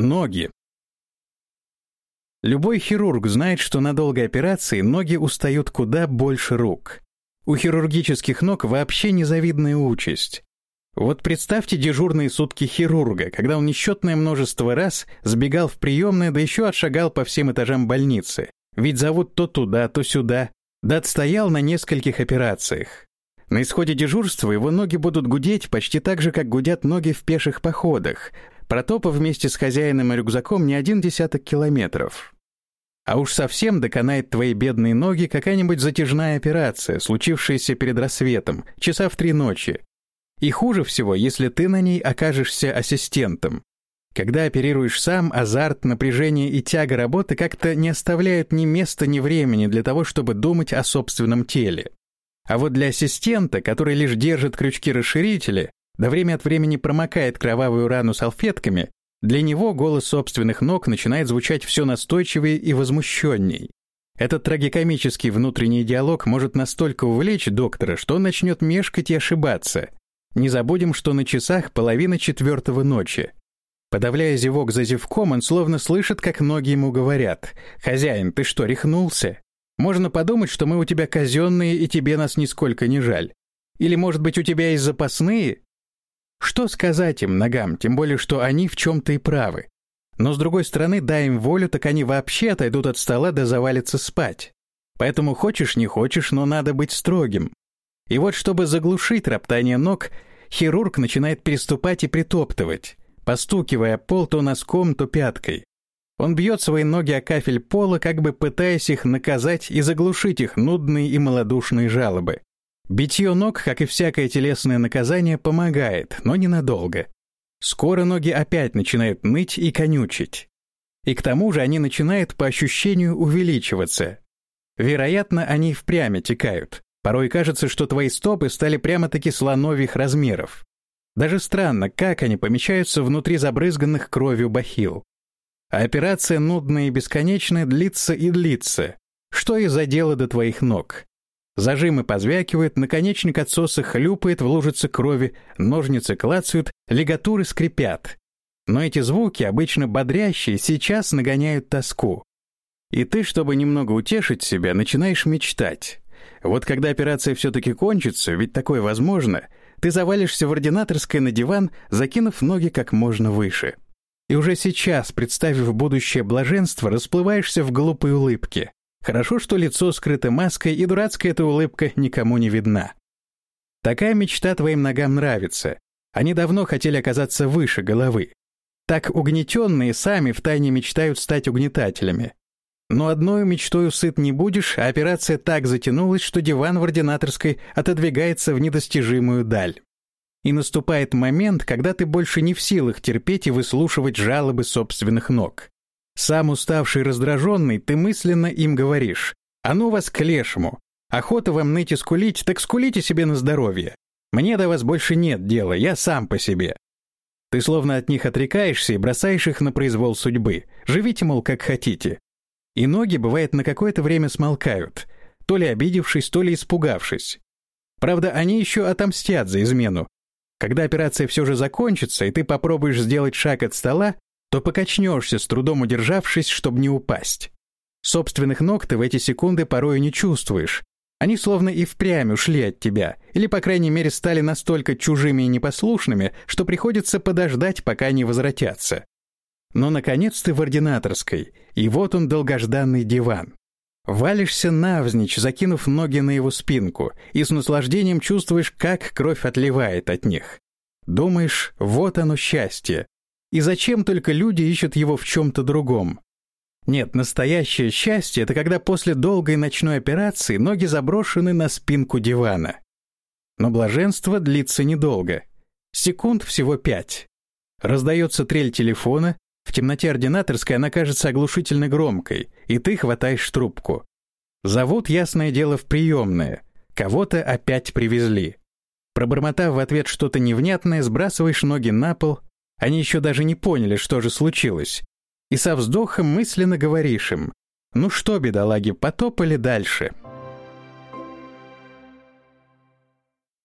Ноги. Любой хирург знает, что на долгой операции ноги устают куда больше рук. У хирургических ног вообще незавидная участь. Вот представьте дежурные сутки хирурга, когда он несчетное множество раз сбегал в приемное, да еще отшагал по всем этажам больницы. Ведь зовут то туда, то сюда. Да отстоял на нескольких операциях. На исходе дежурства его ноги будут гудеть почти так же, как гудят ноги в пеших походах, протопав вместе с хозяином и рюкзаком не один десяток километров. А уж совсем доконает твои бедные ноги какая-нибудь затяжная операция, случившаяся перед рассветом, часа в три ночи. И хуже всего, если ты на ней окажешься ассистентом. Когда оперируешь сам, азарт, напряжение и тяга работы как-то не оставляют ни места, ни времени для того, чтобы думать о собственном теле. А вот для ассистента, который лишь держит крючки-расширители, да время от времени промокает кровавую рану салфетками, для него голос собственных ног начинает звучать все настойчивее и возмущенней. Этот трагикомический внутренний диалог может настолько увлечь доктора, что он начнет мешкать и ошибаться. Не забудем, что на часах половина четвертого ночи. Подавляя зевок за зевком, он словно слышит, как ноги ему говорят. «Хозяин, ты что, рехнулся? Можно подумать, что мы у тебя казенные, и тебе нас нисколько не жаль. Или, может быть, у тебя есть запасные? Что сказать им, ногам, тем более, что они в чем-то и правы. Но, с другой стороны, дай им волю, так они вообще отойдут от стола да завалятся спать. Поэтому хочешь, не хочешь, но надо быть строгим. И вот, чтобы заглушить роптание ног, хирург начинает переступать и притоптывать, постукивая пол то носком, то пяткой. Он бьет свои ноги о кафель пола, как бы пытаясь их наказать и заглушить их нудные и малодушные жалобы. Битье ног, как и всякое телесное наказание, помогает, но ненадолго. Скоро ноги опять начинают ныть и конючить. И к тому же они начинают по ощущению увеличиваться. Вероятно, они впрямь текают. Порой кажется, что твои стопы стали прямо-таки слоновьих размеров. Даже странно, как они помещаются внутри забрызганных кровью бахил. А операция нудная и бесконечная длится и длится. Что и за дело до твоих ног? Зажимы позвякивают, наконечник отсоса хлюпает в лужице крови, ножницы клацают, лигатуры скрипят. Но эти звуки, обычно бодрящие, сейчас нагоняют тоску. И ты, чтобы немного утешить себя, начинаешь мечтать. Вот когда операция все-таки кончится, ведь такое возможно, ты завалишься в ординаторской на диван, закинув ноги как можно выше. И уже сейчас, представив будущее блаженство, расплываешься в глупой улыбке. Хорошо, что лицо скрыто маской, и дурацкая эта улыбка никому не видна. Такая мечта твоим ногам нравится. Они давно хотели оказаться выше головы. Так угнетенные сами втайне мечтают стать угнетателями. Но одной мечтою сыт не будешь, а операция так затянулась, что диван в ординаторской отодвигается в недостижимую даль. И наступает момент, когда ты больше не в силах терпеть и выслушивать жалобы собственных ног. Сам уставший раздраженный, ты мысленно им говоришь «А ну вас к лешему! Охота вам ныть и скулить, так скулите себе на здоровье. Мне до вас больше нет дела, я сам по себе». Ты словно от них отрекаешься и бросаешь их на произвол судьбы. Живите, мол, как хотите. И ноги, бывает, на какое-то время смолкают, то ли обидевшись, то ли испугавшись. Правда, они еще отомстят за измену. Когда операция все же закончится, и ты попробуешь сделать шаг от стола, то покачнешься, с трудом удержавшись, чтобы не упасть. Собственных ног ты в эти секунды порою не чувствуешь. Они словно и впрямь ушли от тебя, или, по крайней мере, стали настолько чужими и непослушными, что приходится подождать, пока они возвратятся. Но, наконец, ты в ординаторской, и вот он, долгожданный диван. Валишься навзничь, закинув ноги на его спинку, и с наслаждением чувствуешь, как кровь отливает от них. Думаешь, вот оно счастье, и зачем только люди ищут его в чем-то другом? Нет, настоящее счастье — это когда после долгой ночной операции ноги заброшены на спинку дивана. Но блаженство длится недолго. Секунд всего пять. Раздается трель телефона, в темноте ординаторской она кажется оглушительно громкой, и ты хватаешь трубку. Зовут, ясное дело, в приемное. Кого-то опять привезли. Пробормотав в ответ что-то невнятное, сбрасываешь ноги на пол, они еще даже не поняли, что же случилось. И со вздохом мысленно говоришь им, «Ну что, бедолаги, потопали дальше».